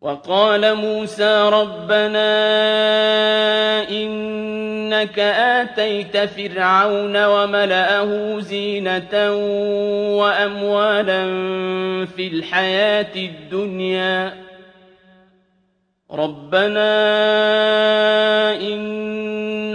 وقال موسى ربنا إنك آتيت فرعون وملأه زينة وأموالا في الحياة الدنيا. ربنا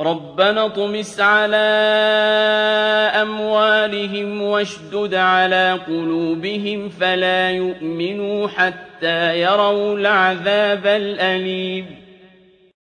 ربنا اطمس على أموالهم واشدد على قلوبهم فلا يؤمنوا حتى يروا العذاب الأليم.